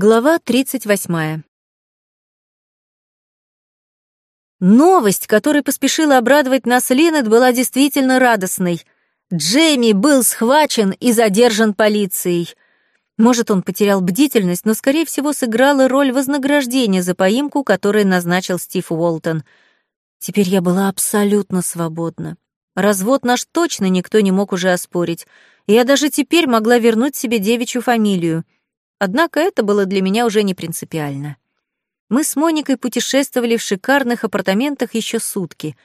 Глава 38. Новость, которой поспешила обрадовать нас Ленет, была действительно радостной. Джейми был схвачен и задержан полицией. Может, он потерял бдительность, но, скорее всего, сыграла роль вознаграждения за поимку, которую назначил Стив Уолтон. Теперь я была абсолютно свободна. Развод наш точно никто не мог уже оспорить, я даже теперь могла вернуть себе девичью фамилию — Однако это было для меня уже не принципиально. Мы с Моникой путешествовали в шикарных апартаментах еще сутки.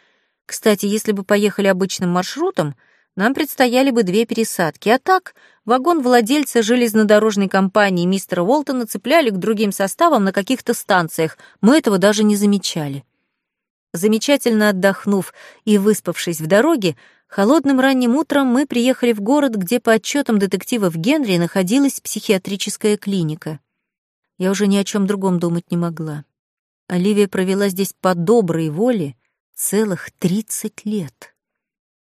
Кстати, если бы поехали обычным маршрутом, нам предстояли бы две пересадки, а так вагон владельца железнодорожной компании мистера Уолтона цепляли к другим составам на каких-то станциях, мы этого даже не замечали. Замечательно отдохнув и выспавшись в дороге, Холодным ранним утром мы приехали в город, где по отчетам детективов Генри находилась психиатрическая клиника. Я уже ни о чем другом думать не могла. Оливия провела здесь по доброй воле целых тридцать лет.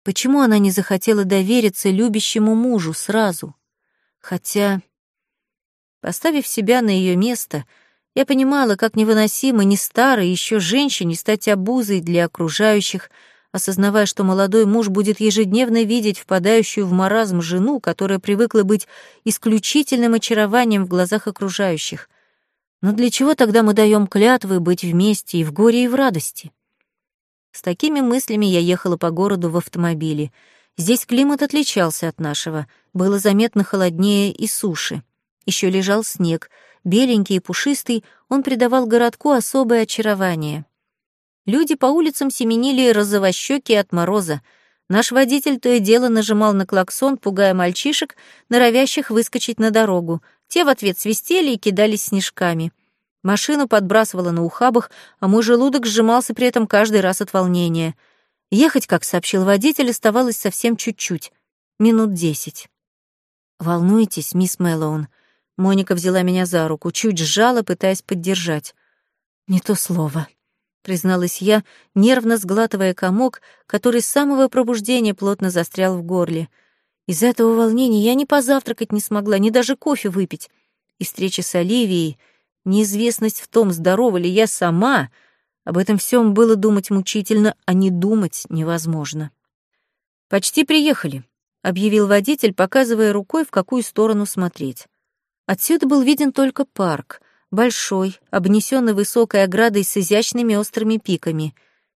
Почему она не захотела довериться любящему мужу сразу? Хотя, поставив себя на ее место, я понимала, как невыносимо не старой еще женщине стать обузой для окружающих, осознавая, что молодой муж будет ежедневно видеть впадающую в маразм жену, которая привыкла быть исключительным очарованием в глазах окружающих. Но для чего тогда мы даем клятвы быть вместе и в горе, и в радости? С такими мыслями я ехала по городу в автомобиле. Здесь климат отличался от нашего, было заметно холоднее и суше. Еще лежал снег, беленький и пушистый, он придавал городку особое очарование. Люди по улицам семенили розовощеки от мороза. Наш водитель то и дело нажимал на клаксон, пугая мальчишек, норовящих выскочить на дорогу. Те в ответ свистели и кидались снежками. Машину подбрасывало на ухабах, а мой желудок сжимался при этом каждый раз от волнения. Ехать, как сообщил водитель, оставалось совсем чуть-чуть. Минут десять. «Волнуетесь, мисс Мэллоун?» Моника взяла меня за руку, чуть сжала, пытаясь поддержать. «Не то слово», — призналась я, нервно сглатывая комок, который с самого пробуждения плотно застрял в горле. Из-за этого волнения я ни позавтракать не смогла, ни даже кофе выпить. И встреча с Оливией, неизвестность в том, здорова ли я сама, об этом всем было думать мучительно, а не думать невозможно. «Почти приехали», — объявил водитель, показывая рукой, в какую сторону смотреть. Отсюда был виден только парк — Большой, обнесенный высокой оградой с изящными острыми пиками.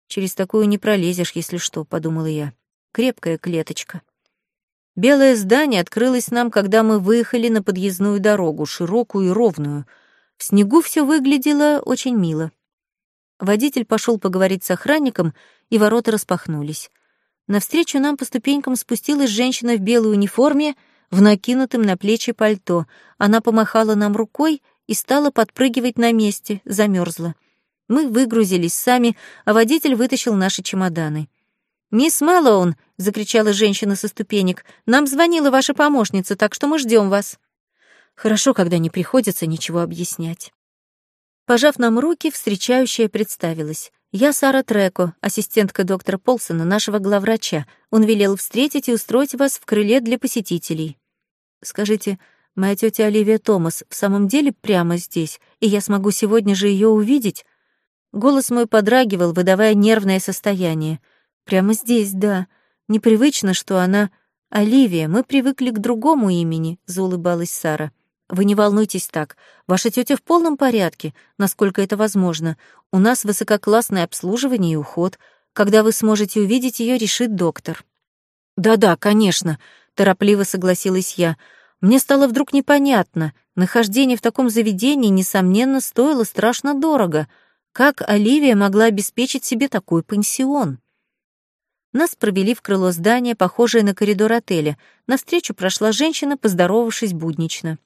Через такую не пролезешь, если что, подумала я. Крепкая клеточка. Белое здание открылось нам, когда мы выехали на подъездную дорогу, широкую и ровную. В снегу все выглядело очень мило. Водитель пошел поговорить с охранником, и ворота распахнулись. Навстречу нам по ступенькам спустилась женщина в белой униформе, в накинутом на плечи пальто. Она помахала нам рукой, и стала подпрыгивать на месте, замерзла. Мы выгрузились сами, а водитель вытащил наши чемоданы. «Мисс Мэллоун!» — закричала женщина со ступенек. «Нам звонила ваша помощница, так что мы ждем вас». Хорошо, когда не приходится ничего объяснять. Пожав нам руки, встречающая представилась. Я Сара Треко, ассистентка доктора Полсона, нашего главврача. Он велел встретить и устроить вас в крыле для посетителей. Скажите, Моя тетя Оливия Томас в самом деле прямо здесь, и я смогу сегодня же ее увидеть? Голос мой подрагивал, выдавая нервное состояние. Прямо здесь, да. Непривычно, что она... Оливия, мы привыкли к другому имени, заулыбалась Сара. Вы не волнуйтесь так. Ваша тетя в полном порядке, насколько это возможно. У нас высококлассное обслуживание и уход. Когда вы сможете увидеть ее, решит доктор. Да-да, конечно, торопливо согласилась я. Мне стало вдруг непонятно. Нахождение в таком заведении, несомненно, стоило страшно дорого. Как Оливия могла обеспечить себе такой пансион? Нас провели в крыло здания, похожее на коридор отеля. Навстречу прошла женщина, поздоровавшись буднично.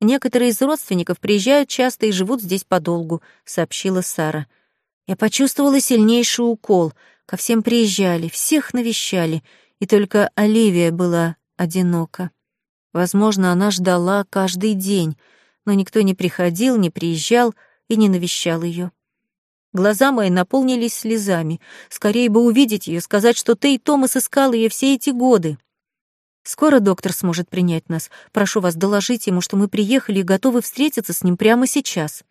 «Некоторые из родственников приезжают часто и живут здесь подолгу», — сообщила Сара. Я почувствовала сильнейший укол. Ко всем приезжали, всех навещали, и только Оливия была одинока. Возможно, она ждала каждый день, но никто не приходил, не приезжал и не навещал ее. Глаза мои наполнились слезами. Скорее бы увидеть ее, сказать, что ты и Томас искал ее все эти годы. Скоро доктор сможет принять нас. Прошу вас, доложить ему, что мы приехали и готовы встретиться с ним прямо сейчас».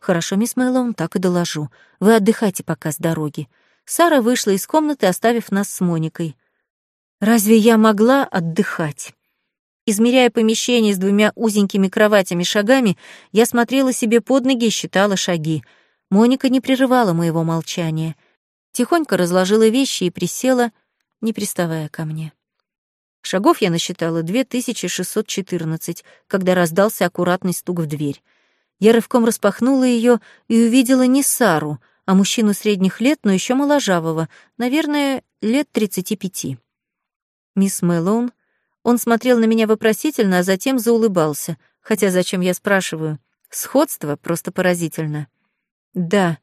«Хорошо, мисс Мэллоун, так и доложу. Вы отдыхайте пока с дороги». Сара вышла из комнаты, оставив нас с Моникой. «Разве я могла отдыхать?» Измеряя помещение с двумя узенькими кроватями шагами, я смотрела себе под ноги и считала шаги. Моника не прерывала моего молчания. Тихонько разложила вещи и присела, не приставая ко мне. Шагов я насчитала 2614, когда раздался аккуратный стук в дверь. Я рывком распахнула ее и увидела не Сару, а мужчину средних лет, но еще моложавого, наверное, лет 35. Мисс Мэлоун он смотрел на меня вопросительно, а затем заулыбался. Хотя зачем я спрашиваю? Сходство просто поразительно. Да,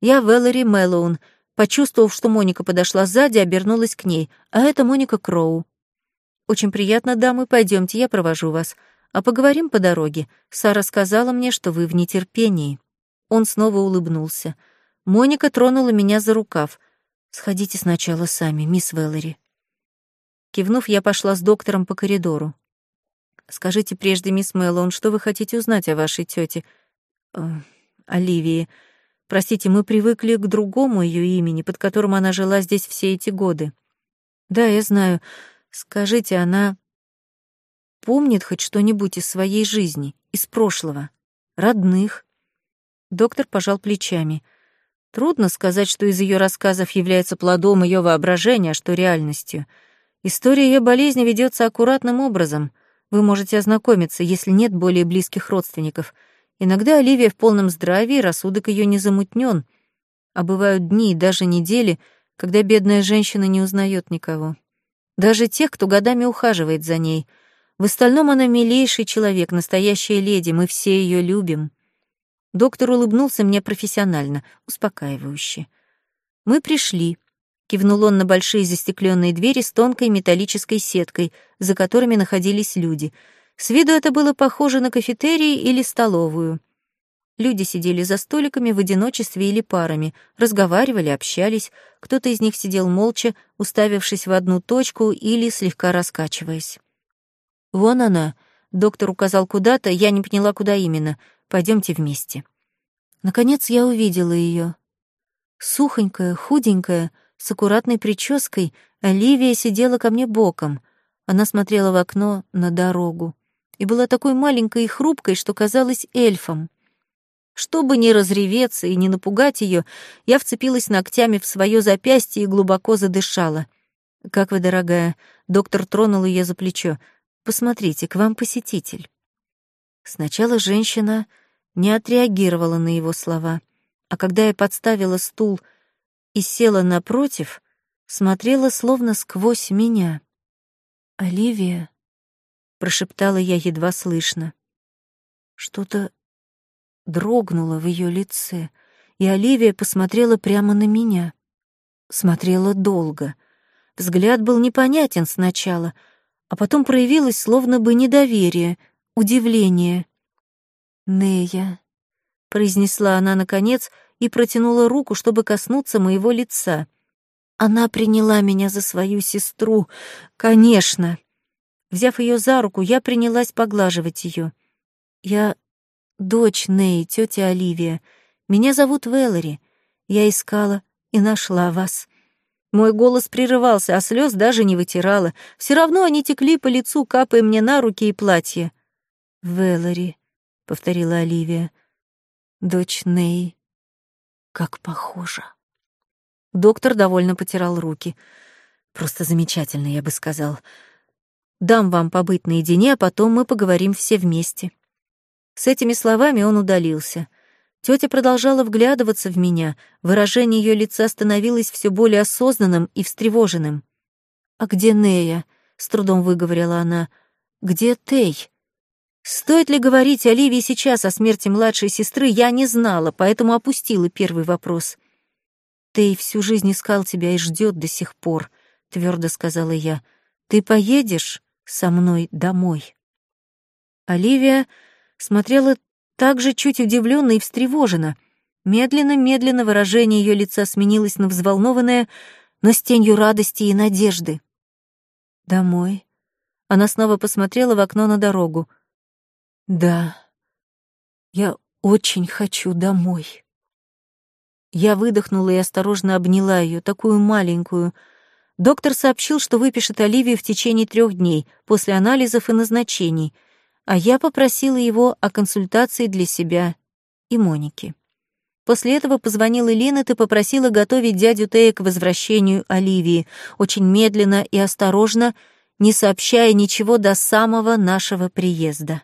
я Вэллори Мэллоун. Почувствовав, что Моника подошла сзади, обернулась к ней. А это Моника Кроу. Очень приятно, дамы, пойдемте, я провожу вас. А поговорим по дороге. Сара сказала мне, что вы в нетерпении. Он снова улыбнулся. Моника тронула меня за рукав. Сходите сначала сами, мисс Вэллори. Кивнув, я пошла с доктором по коридору. «Скажите прежде, мисс Мэллоун, что вы хотите узнать о вашей тете? Э, Оливии. Простите, мы привыкли к другому ее имени, под которым она жила здесь все эти годы. Да, я знаю. Скажите, она помнит хоть что-нибудь из своей жизни, из прошлого, родных?» Доктор пожал плечами. Трудно сказать, что из ее рассказов является плодом ее воображения, а что реальностью — История ее болезни ведется аккуратным образом. Вы можете ознакомиться, если нет более близких родственников. Иногда Оливия в полном здравии, рассудок ее не замутнен. А бывают дни и даже недели, когда бедная женщина не узнает никого. Даже тех, кто годами ухаживает за ней. В остальном она милейший человек, настоящая леди, мы все ее любим. Доктор улыбнулся мне профессионально, успокаивающе. Мы пришли. Кивнул он на большие застекленные двери с тонкой металлической сеткой, за которыми находились люди. С виду это было похоже на кафетерий или столовую. Люди сидели за столиками в одиночестве или парами, разговаривали, общались, кто-то из них сидел молча, уставившись в одну точку или слегка раскачиваясь. «Вон она», — доктор указал куда-то, я не поняла, куда именно. Пойдемте вместе. Наконец я увидела ее. Сухонькая, худенькая, с аккуратной прической, Оливия сидела ко мне боком. Она смотрела в окно на дорогу и была такой маленькой и хрупкой, что казалась эльфом. Чтобы не разреветься и не напугать ее, я вцепилась ногтями в свое запястье и глубоко задышала. «Как вы, дорогая?» — доктор тронул ее за плечо. «Посмотрите, к вам посетитель». Сначала женщина не отреагировала на его слова, а когда я подставила стул — и села напротив, смотрела словно сквозь меня. «Оливия», — прошептала я едва слышно. Что-то дрогнуло в ее лице, и Оливия посмотрела прямо на меня. Смотрела долго. Взгляд был непонятен сначала, а потом проявилось словно бы недоверие, удивление. «Нея», — произнесла она наконец, — и протянула руку, чтобы коснуться моего лица. Она приняла меня за свою сестру, конечно. Взяв ее за руку, я принялась поглаживать ее. Я дочь Ней, тетя Оливия. Меня зовут Веллори. Я искала и нашла вас. Мой голос прерывался, а слез даже не вытирала. Все равно они текли по лицу, капая мне на руки и платье. «Веллори», — повторила Оливия, — «дочь Ней». Как похоже. Доктор довольно потирал руки. Просто замечательно, я бы сказал. Дам вам побыть наедине, а потом мы поговорим все вместе. С этими словами он удалился. Тетя продолжала вглядываться в меня, выражение ее лица становилось все более осознанным и встревоженным. «А где Нея?» — с трудом выговорила она. «Где Тей?» Стоит ли говорить Оливии сейчас о смерти младшей сестры, я не знала, поэтому опустила первый вопрос. «Ты всю жизнь искал тебя и ждет до сих пор», — твердо сказала я. «Ты поедешь со мной домой?» Оливия смотрела так же чуть удивленно и встревоженно. Медленно-медленно выражение ее лица сменилось на взволнованное, но с тенью радости и надежды. «Домой?» Она снова посмотрела в окно на дорогу. «Да, я очень хочу домой». Я выдохнула и осторожно обняла ее, такую маленькую. Доктор сообщил, что выпишет Оливию в течение трех дней, после анализов и назначений, а я попросила его о консультации для себя и Моники. После этого позвонила Линет и попросила готовить дядю Тея к возвращению Оливии, очень медленно и осторожно, не сообщая ничего до самого нашего приезда.